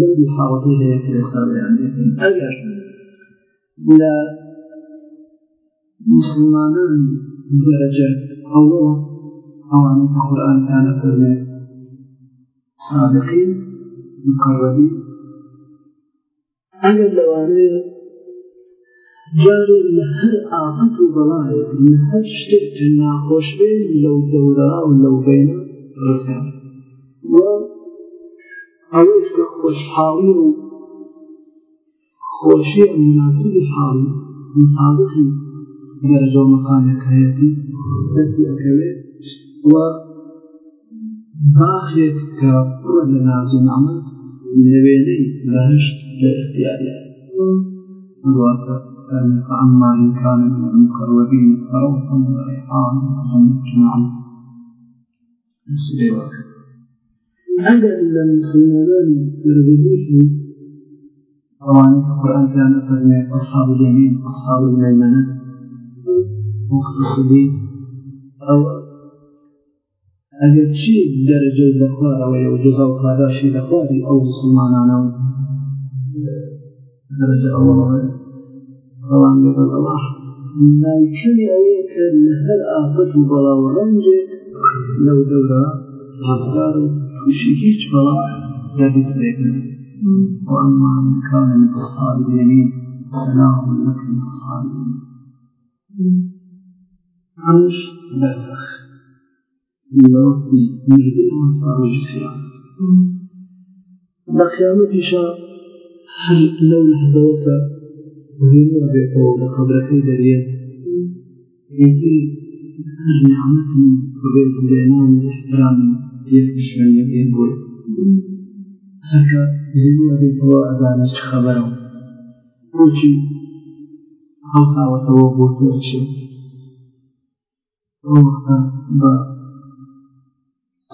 لەو دوو حاڵەتی هەیە کە ئێستا بەیان دەکەین ئەگەر لە مسلمانانی درجة هەوڵەوە ئەوانەی کە قورئان تانە فەرمێ صادقین مقربین ئەگەر لەوانەیە جارێک لە هەر ئاقەت و بەڵایەک لە هەر شتێک ناخۆش بێ لەو دەورا و لەو بێنە ڕزگار وە ئەوەش کە خۆشحاڵی و خۆشی مناسبی حاڵی مطابقی دەرجە و مەقامەکەیەتی دەستی ئەەکەوێت وە باخێک کە پڕە لە نازوونامەت لەوێنەی بەهشت للاختيار والواقع فأما إن كان من المقربين فروح وريحان وجنة نعيم أجل لم سنراني ترغبوش طبعا القرآن كان فرمي أصحاب اليمين أصحاب الميمنة مقتصدين أو أجل شيء درجة لخوار أو هذا قاداشي لخواري أو مسلمان أنا درجة أولا بەڵام لەگەڵ ئەڵاح ناوچەی ئەوەیە کە لە هەر ئافەت و لو ڕەنجێک لەو دەورە هيج و تووشی هیچ بەڵا دەبیسێکن وأما من كان من أصحاب اليمين سلام لك من أصحاب اليمين عمش برزخ لوقت مردن وفارج الخيانة لقيامة شاء هل لو لەحزەوە کە زیینەوە بێتەوە دريت خەبرەکەی هل نعمتي هەر زينان بەبێت زیێنان من یەکشێنەکەی بۆی هەرکە زیینەوە بێتەوە ئەزانە چ خەبەرەوە بۆچی هەڵساوەتەوە بۆ تۆشێت ئەو وەختە بە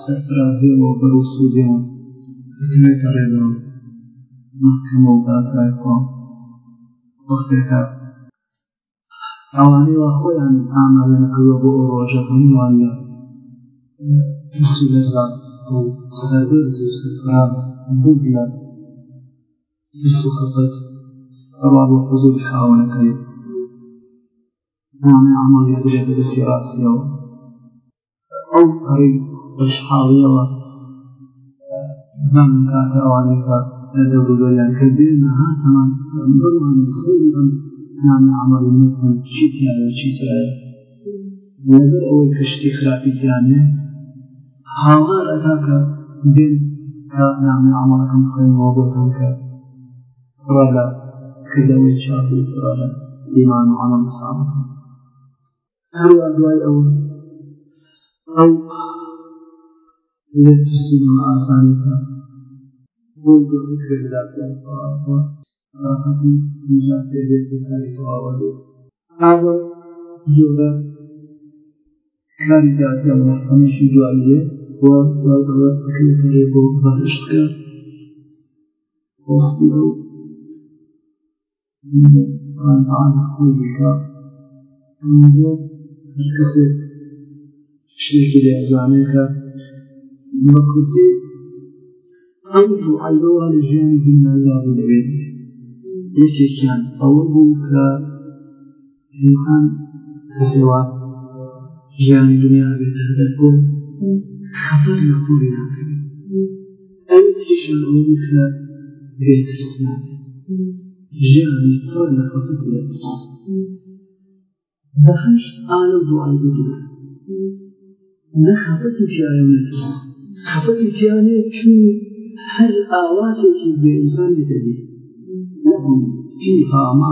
سەرفرازیەوە بەرەو مکەمەداتایەوە بەختێکات ئەوانەوە خۆیان ئامادەن ئەوە بۆ ئەو ڕۆژە هەمووان لە تسی لەزان بۆ لك و سفراز بوو بیان تس و خەفەت ئەوە بۆ حزوری خاوەنەکەی نامێ ئاماڵیە درێ بەدەستی ڕاستیەوە ئەو پەڕی بەشحاڵیەوە من کاتە ئەوانەی کات هذا لدى بلويان كبير هاتما بلوها نصيبا نام يعني عمري مثلا شتي على يعني شتي يعني. على لبر أول كشتي خرابي تياني هاوار أتاك بين نام عمركم خير وابوتان ك رلا كدوي شافي رلا إيمان وعمل صالح هل أدواي أول أو لتسلم آسانك olduğunu görürler falan. Hati mücadele edildiği havalı. Ama diyorlar kandidati Allah ana şücaiye bu adlarda hükümetleri bu barıştı. Osbiyo Kur'an'da ana koyuyor. Bunu herkese şirketi yazanı kadar Makuti ئەم دوعاەوە لە ژیانی دنیازار دەبێت یەکێکیان ئەوە بوو کە ئینسان کەسەوە ژیانی دنیا بێت هەدەر بوو خەفەت لە کوری ناکەوێت ئەم تریشان ئەوە بوو کە بێترس نابێت ژیانی پڕ لە خەفەت و لە ترس بەخش ئالە دوعای بدوور نە خەفەتی پیاە و نەترس خەفەتی پیانەیە چونی هر که بێ انسان لێتەدی لهم فیها ما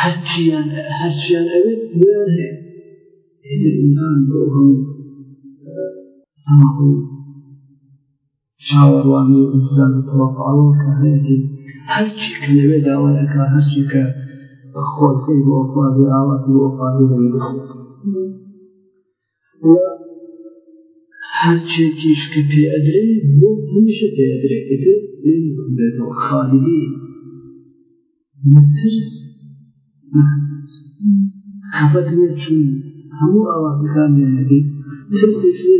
ئەوێت لێیان هەیە ئێتر ئینسان بۆ هەم ئەمەو شاوەڕوانی که تەوەقعەوە که خۆزەی خوازی ئاواتی هر کیش که پیادره بو همیشه پیادره ات این خودت و خالدی نترس خفت چون همو آوازی کار چون نمیشه محمدی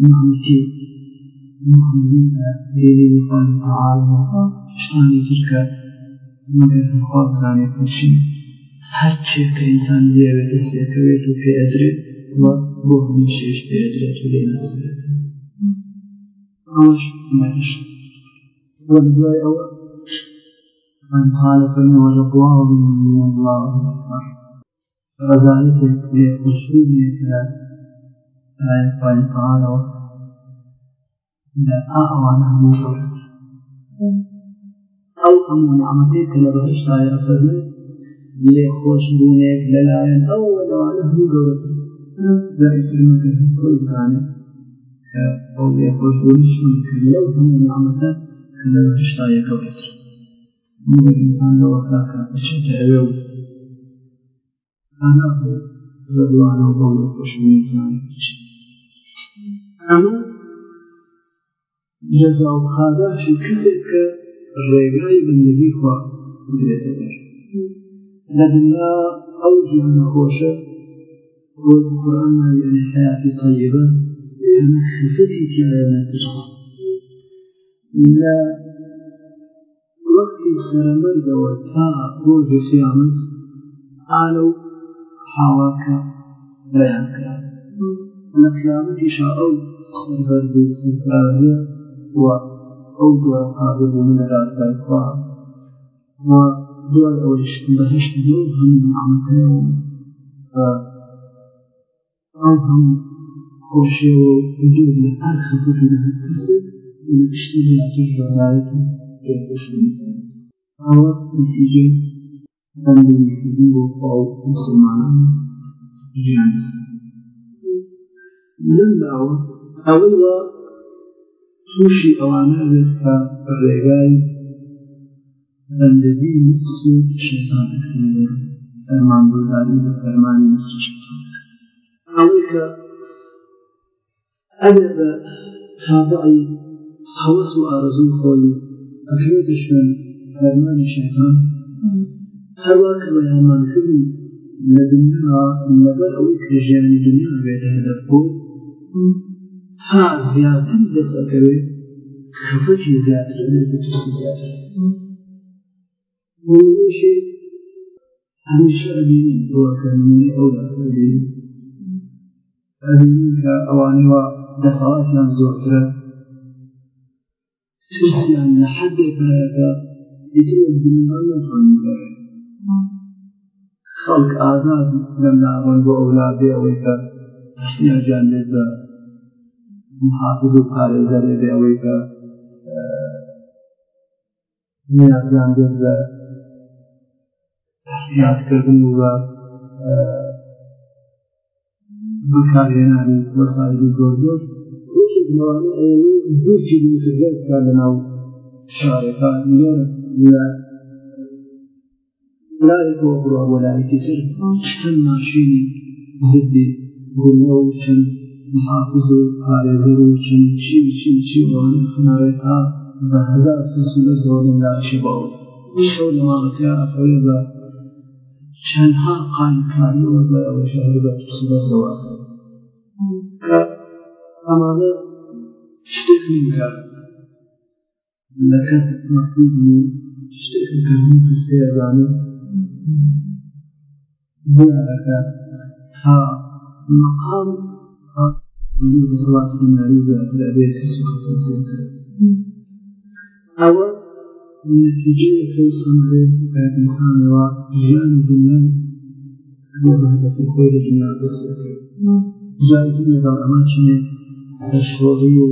محمدی محمدی، محمدی، مهمتي مهمين حال محمدی شتانی ترکە مەگەر خوا بزانێ پێشین هەر چێکە ئینسان لێوێت دەستێکەوێت و پێدرێت و بۆ هەمی شێش پێدرێت و لێ نەسرێت ڕۆژ مەش بۆ دوای ئەوە من حالەکەنەوە لە بڵاو من بڵاو کار ڕزانێتێک لێ خوشوێکە پایتانەوە ئەوانە هەموو ڕێت ئەو هەموو نعمەتێک کە لە بەهشتایە فەرمێ لێ خۆش بوونێک لەلایەن ئەو وەدەوانە هەموو گەورەتر زەریفر مەگەر خۆی زانێ کە ئەو لێ خۆش بوونیش کرد لەو هەموو نعمەتە کە لە بەهشتایە گەورەتر مگەر ئینسان لە وەختاکە بچێتە ئەوێ و ئانا بۆ لە بڵانە بۆ لێ خۆشبوونی زانێ بچێت ئەمە جەزا و خاداشی کەسێک کە من بندگی خوا بێتە بەر لە دنیا ئەو گیانە خۆشە بۆ قورآن ناوێنێ حیاتی طیبە کەمە خفەتی تیایە نەترس لە وەختی سەرمەرگەوە تا ڕۆژی خیامەت ئالە و حاواکە بەیان کرا لە ئەو دووە حازبوو من لە ڕاستای خوا و دوای ئەوش بەهشت دو هەموو نعمەتەیە و ئەو هەموو خۆشیە و دوور لە هەر خەفەت و لە هەر ترسێک و لە پشتی زیاتر ڕزایەت و پێگەشتن ئەوە نتیجەی بەندی یەکردن بۆ خواو مسلمانان ژیان لەم داوە ئەوەی توشی اوانا ئەوێتکە ڕێگای بەندگی نفس شيطان شێزانەکەن فرمان بلداري وفرمان نفس شيطان ئەوەی کە ئەگەر بە تابعی هەوەس و ئارزوو خۆی ئەکرێتە شوێن فەرمانی شێزان هەروە کە بەیانمانکردی لە دنیا لەبەر ئەوەی کرێژیانی ها زیاتر دەسەکەوێت خفەتی زیاتر بەترسی زیاتر بۆشی هەمیشە ئەبینی دواکەنی ئەولاکەبین ئەبینی کە ئەوانەوە دەسەڵاتیان زۆرترە ترسیان لە حەدێکەکە ئیتر دنیان نتوانین بەڕێ خەڵک ئازاد لەم ناڕۆن بۆ ئەولا بێ ئەوەی کە تشتیاجان لێت بە محافظ و پارێزەرێ بێ ئەوەی بە نیازیان بێت بە احتیاتکردن و بە بەکارهێنانی وەسایلی زۆر زۆر دوو کیلومتر لە ناو شارەکە لێرە لە لایەوە بڕوە بۆ لایەکی تر چەند ماشینی زدی بۆ چەند حافظ و پارێزە و چەند چی چی چی بۆن خناوێت ها بە هزار سلسلە زۆرن لاشی باو شەو لە ماڵەکە ئەفەوێ بە چەندها قانکاریەوە بە ئەوە شەهر بە سلسلە زەواز کە ئەمانە شتێک نینکار لە کەس مەفید بوو شتێک کردنی دەستێ ئەزانێ بۆ ئەەکە تا مەقام دەسەڵات بناری زیاتر ئەبێت کەس خەفە زیاتر ئەوە نەتیجەیەکە و سەمرێت ئینسانەوە ژیان دنیان بەهدەفی خۆی لە دنیا دەستەکە جارزی لەگەڵ ئەمە چنێ سەرشۆڕی و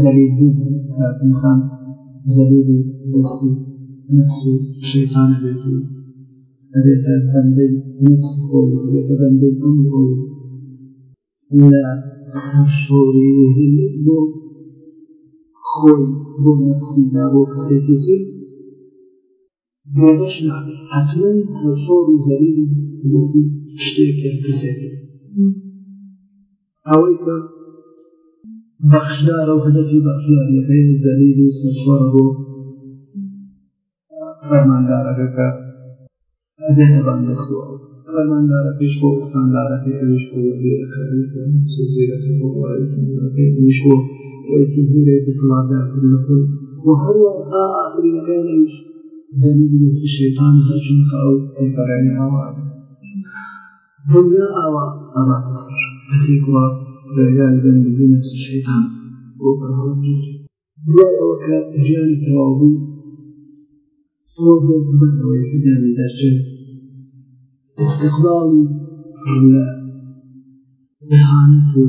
زەلیبوو ئینسان زەلیری دەستی نفس و شەیتانە بێت و ئەبێتە بەندەی نفس خۆی و ئەبێتە بەندەی ئەم خۆی لە شۆری زلت بۆ خۆی بۆ نەفسیدا بۆ کەسێکی تر بێبش نابێت حتمەن سەرشۆر و زەریری دەسی شتێکیان کەسێک ئەوەی کە بەخشدارە و هەدەفی بەخشداریەکەی زەریل و Rahman Rabbi Shvo Sanda Rabbi Shvo Zira Rabbi Shvo Zira Rabbi Shvo Rabbi Shvo ويكون هنا بصلاة آخر لكم وهل وقع آخر لكان إيش زني جنس الشيطان هجم أو إبراني أوان دنيا أوا أما تصر بسيقوا رجال بند نفس الشيطان وقرهم جيري وأوكا جاني توابو توزيك من ويكدامي درجه استقبالی حملە دەهانت و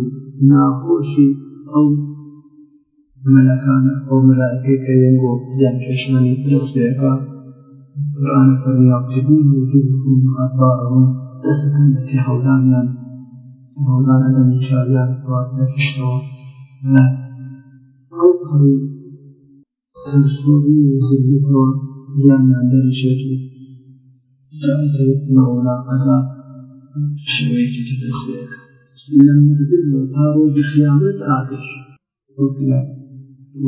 ناخۆشی ئەو مەلەکانە ئەو مەلایکەکە ینگۆ یان کێشمەنی دەستێەکە قرآن فەرمیابتبوون وجوهکم ئەدبارەوە دەسەکەن بەتی هەولانیان هەولانە لە مشاویان دوات نەفشتەوە نە ئەو هەوی سەرسۆری و زلتەوە یان نان دەرشێت و جاءت مولى قضاء شوية تنسيك لم يردل تارو بخيانة آدر وكلا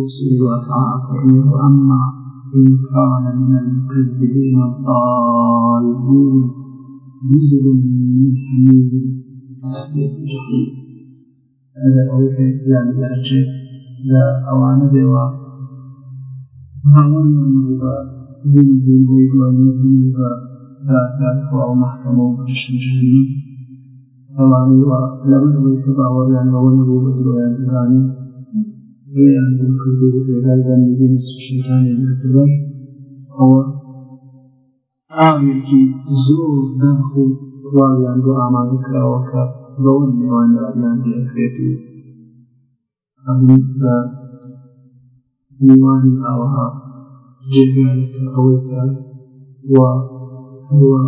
رسول وفاء وأما إن كان من المكذبين الضالين نزل من حميد تصديق جحيم هذا أولك يعني درجة لا أوان بوا ما ولي أنه زندين ويدوان يبنوا ذلك أو محكمة وبرش الجهني أواني ولم يتبع وريان ونبو بدر ويان يعني تزاني ويان بالكبو ويان بندبين الشيطان يتبع يعني هو آويكي زور دنخو يعني ويان دو أعمالك وكا بون ميوان رأيان بأفيتو أمين ميوان أوها جهنك أويتا و ئەوە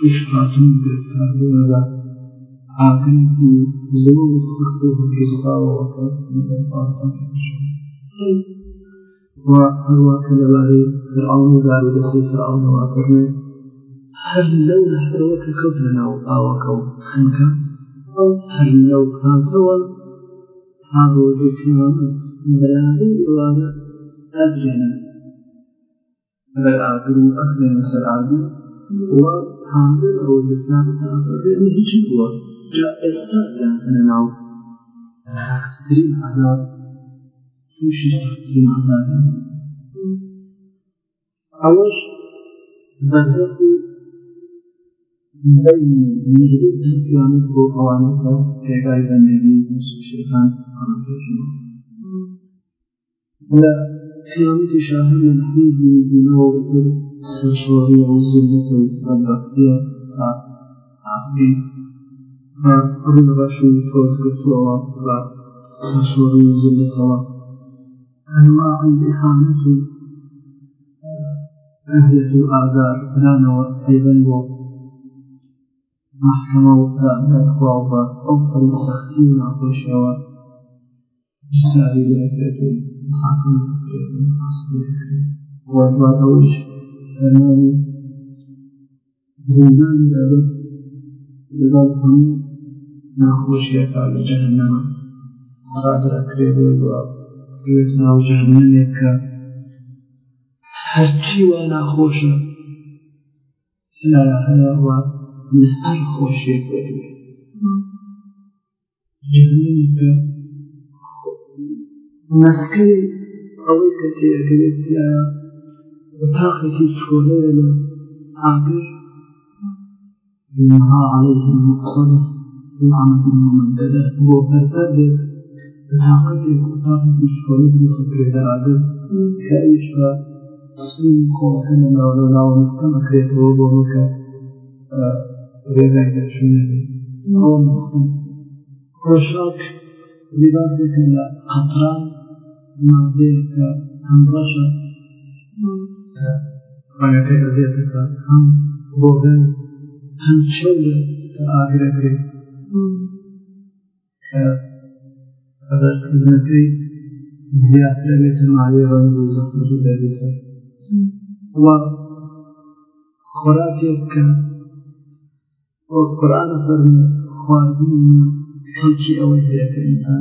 پشتاتون گرفتاربوونەدا ئاگنکی زۆر سخت و هەرگیرساوەکە پاسان وا هەروە کە لەبارەی فرعون و دارودەسی فرعونەوە فەرمێ هەر لەو لەحزەوە کە خەوت لەناو ئاوەکە و خنکە ئەو هەر لەو کاتەوە تا بۆ دەکەوانێت بەراری ئەوانە ئەدرێنە لە ئاگر و ئەخێن سەر ئاگر وە تازە لە ڕۆژەکان بێنێ هیچ بووە جا ئێستا یانتەنە ناو سەختترین ئازاد تووشی سەختترین ئازادە ئەوەش بەزەق و مردن تا قیامت بۆ ئەوانە کە پێگای بەندگی شێخان ئەمە پێشمە لە قيامة شاهد الحيز بنوبة السنشوري أو زلة الأقدية عقدي أبن باشو توزقت وواقع سنشوري زلة أنواع الإحانة أزية الأعذار دانا وحيبا محكمة وأعمال وعبا أفضل السختي ونعطي شواء السعي لأفئة المحاكمة واتواتەوەش فەرمانی زیندان دەبێت لەگەڵ هەموو ناخۆشیەکە لە جەهنەمە سادر ئەکرێ بۆ بێت ناو جەهنمێک کە هەرچی وا ناخۆشە هەیەوە هەر خۆشێک بێت جەهنمێک نسکەی ئەوەی کەسی ئەگەوێت وتاقێکی چۆلەیە لە عابر ينهى عليه الصلاة في العمد الممددة بۆ بەرتەرێک تاقەتێک وتاقێکی چۆلە بسەکرێ لە عابر کە ئەویش بە سوی کۆڵەکە لە ناوە ناوەکە مەکرێتەوە بۆ ڕووکە ڕێگای اه، دەچونێت ئەوە آه. آه، مسکن ڕۆژاک لباسێکە لە قەتران مادەیەکە هەم ڕەشە ڕەنگەکەی ئەزیێتەکە هەم بۆگەن هەم چۆلە کە ئاگرەکەی کە ئەبەرکردنەکەی زیاترە بێتە مالی ڕەنگ و زەخمەت و دەری سەر وە خۆراکێک کە قورآە فەرمو خواردنی هەمچی ئەوەی هەیە کە ئینسان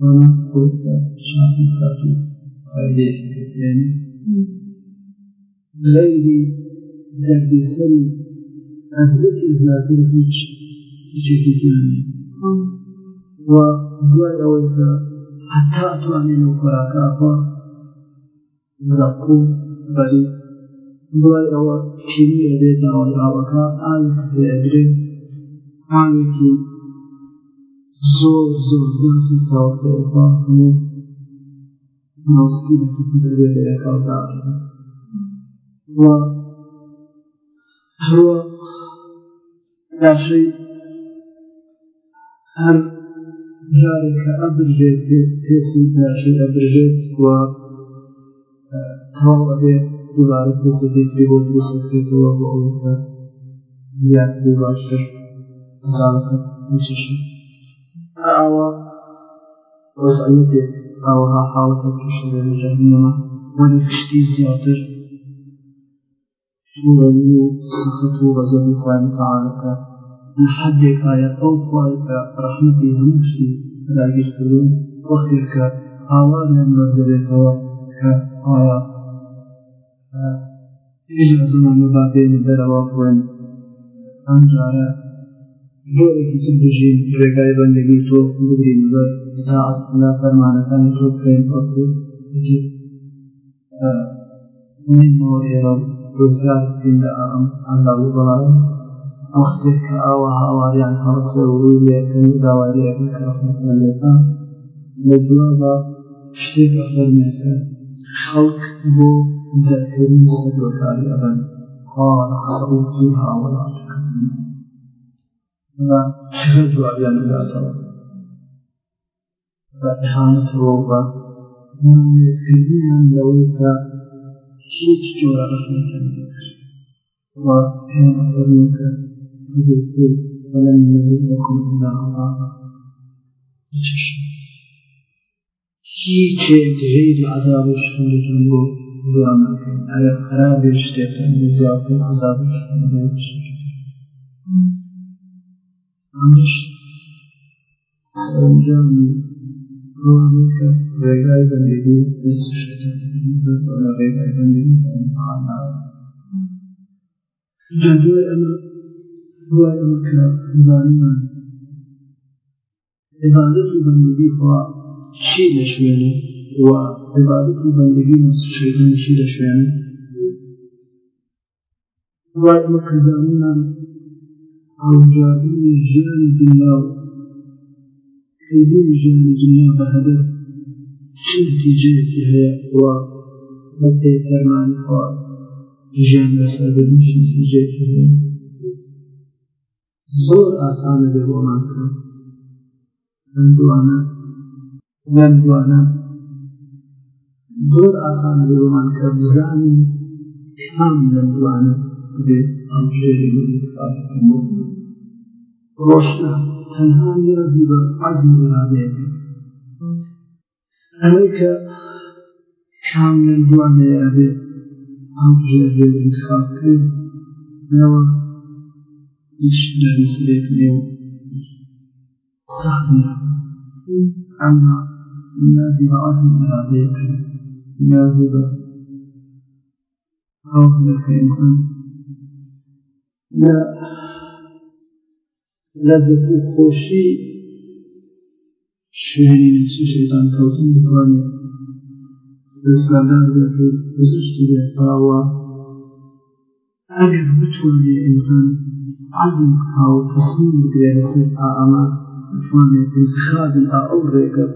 بۆمان خۆیکە شانسی کات و خەیلێکی پێێنی غەیری دەردێسەر و ئەزەتی زیاتر هیچ هیچێکی گیانی و دوای ئەوەی کە حتا توانێن و خۆراکەخوا زەق و بەری دوای ئەوە تیری ئەبێت داوای ئاوەکە ئاوی پێدرێت ئاوێکی zor zor si causa quando lo spirito ti deve raccontarsi. Ma ruh Hem her jarika abrjet pesi naszej abrjet wa tawale doları pesi getri olduğu sekreti ve bu olukta ziyade bir baştır. bir çeşit. أو وضعيتك أو ها حالتك شبه جهنم ونفشتي زياتر شوالي سخطو وغزب خوان تعالك لحدك آية أو قوائك رحمتي همشي راقر كلون وقتك هاوانا مرزبتوا كآية إجازنا مبابين دروا بوين أنجارة جۆرێکی تر بژین ڕێگای بەندەگی تۆ بگرین بە تاعاتلا فەرمانەکانی تۆ بکەین منەوە ئێرە ڕزگار بکەین لە ئەم ئازاب و بەڵاوی وەختێک کە ئاوا هاواریان هەڵسە وروی لێەکەن داواریەکە کەڕحمەتە لێەکە لە دووەدا شتێک فەرمێسکە خەڵک بۆ دەرکردنی سەدوەکاری ئەبەن قال خەڵکی هاوەڵاتەکە و چه جواریان داتەوە بە تهانەتەوە بە نوێتکردیان لەوەی کە هیچ جۆرە ڕخنەکەن و پێەکە فلم نزل لكم إلا عذابا هیچ غیر عذابش کنید بو زیان نکنید اگر خرابش دیتن زیادتر عذابش کنید ئەمش سەرنجام ڕۆکە ڕێگای بەندێبی ڕێگای بەندی جدوای ئەمە دوای ئەمە کە زانیمان عبادت و بەندگی خوا چی لە شوێنە و عبادت و بەندگی شێتان چی لە شوێنە دوای ئەمە کە زانیمان آنجابی ژیانی دنیا و کلی ژیانی دنیا بە هەدەف چ نتیجەیەکی هەیە وە بە پێی فەرمانی خوا ژیان لەسەر بردن چ نتیجەیەکی هەیە زۆر ئاسانە بێ بۆمان کەم هەندوانە هەندوانە زۆر ئاسانە بێ بۆمان کە بزانین کام لەندوانە بێت ئەم ژێری اتفاقی ڕۆشنە تەنها نیازی بە عزم وڵادەیە ئەوەی کە کاملن دوانەیەبێ ئەم ژێرێ انتخاب کرد نەوە هیچ لەریسرێک نێو سەخت ئەمما نیازی بە عزم وڵادەیە کرد نیازی بە ئەو لەکە ئینسان لە لذت و خۆشی شوێنی شیطان شەیتان کەوتن دست دەستلاندان بێت و پزیشتی دیگه باوە اگر بتوانێ انسان عزم بکا و تەسلیم بدرێ لەسەر ئامە بتوانێت بخادن ئا ئەو ڕێگە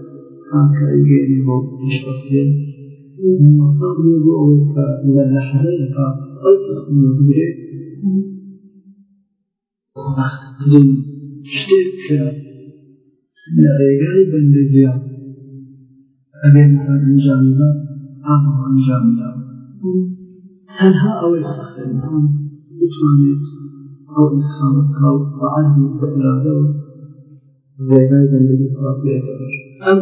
کانکە ئەگەێنی بۆ پیشبەستێ موفق بێ بۆ که لحظه لە لەحزەیەکە ئەو تەسلیم بدرێت مەخدم شتێک کرا لە ڕێگای بەندگیە ئەبێ ئینسان ئەنجامی بە ئام ئەنجامی دا تەنها ئەوەی سەختە ئینسان بتوانێت ئەو ئینسان کاڵ بە عەزم بە ئێرادەوە ڕێگای بەندگی خوا پێێتەوە ئەم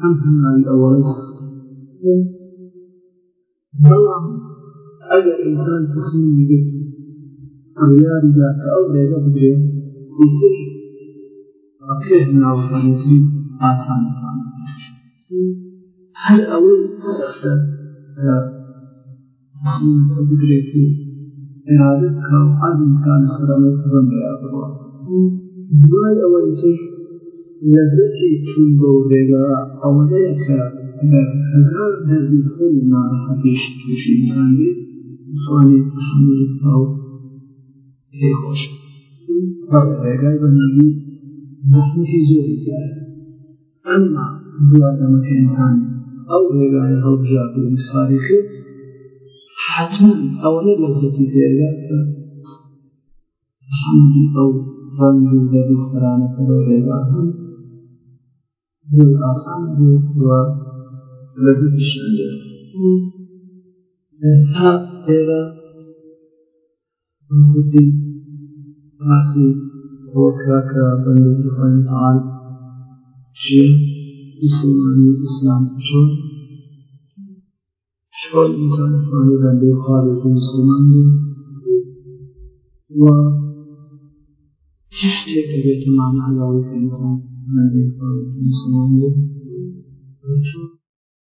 ئەم هەنگاوی ئەوەی سەختە بەڵام ئەگەر ئەنگاریدا کە ئەو لێرە بدرێ هیچش ڕخێ ناوەزی ئاسانەکان هەر ئەوەی سەختە بدرێت و ئێرادە بکە و حەزمکان سەرەمەی بم بڕە دوای ئەوەی تر لەزەتی چون بە ڕێگا ئەوەیە کە هزار دەبی سەر ناڕەحەتیش تووشی ئینسان بێت توانێت تحمل پاوە پێخۆش ڕێگای بەنامی زەحمەتی زۆری زیایە ئەمما دوادەمەکە ئینسان ئەو ڕێگای هەڵبژات و انتخابی کرد حتما ئەوەنە لەزەتی پێگا کە حەمدی ئەو ڕنج و دەبیسمەرانەکە لەو ڕێگا هەم بۆی ئاسان بێت وە لەزەتی شەنجە تا ئێرە कुर्सी फांसी और रखा बंदगी पर आल शेर इस्लामी इस्लाम छोड़ छोड़ इंसान फायदा देखा लेकिन मुसलमान है वह hiç tekrar etmem hala uyku insan ben de ifade ettim sanırım. Bütün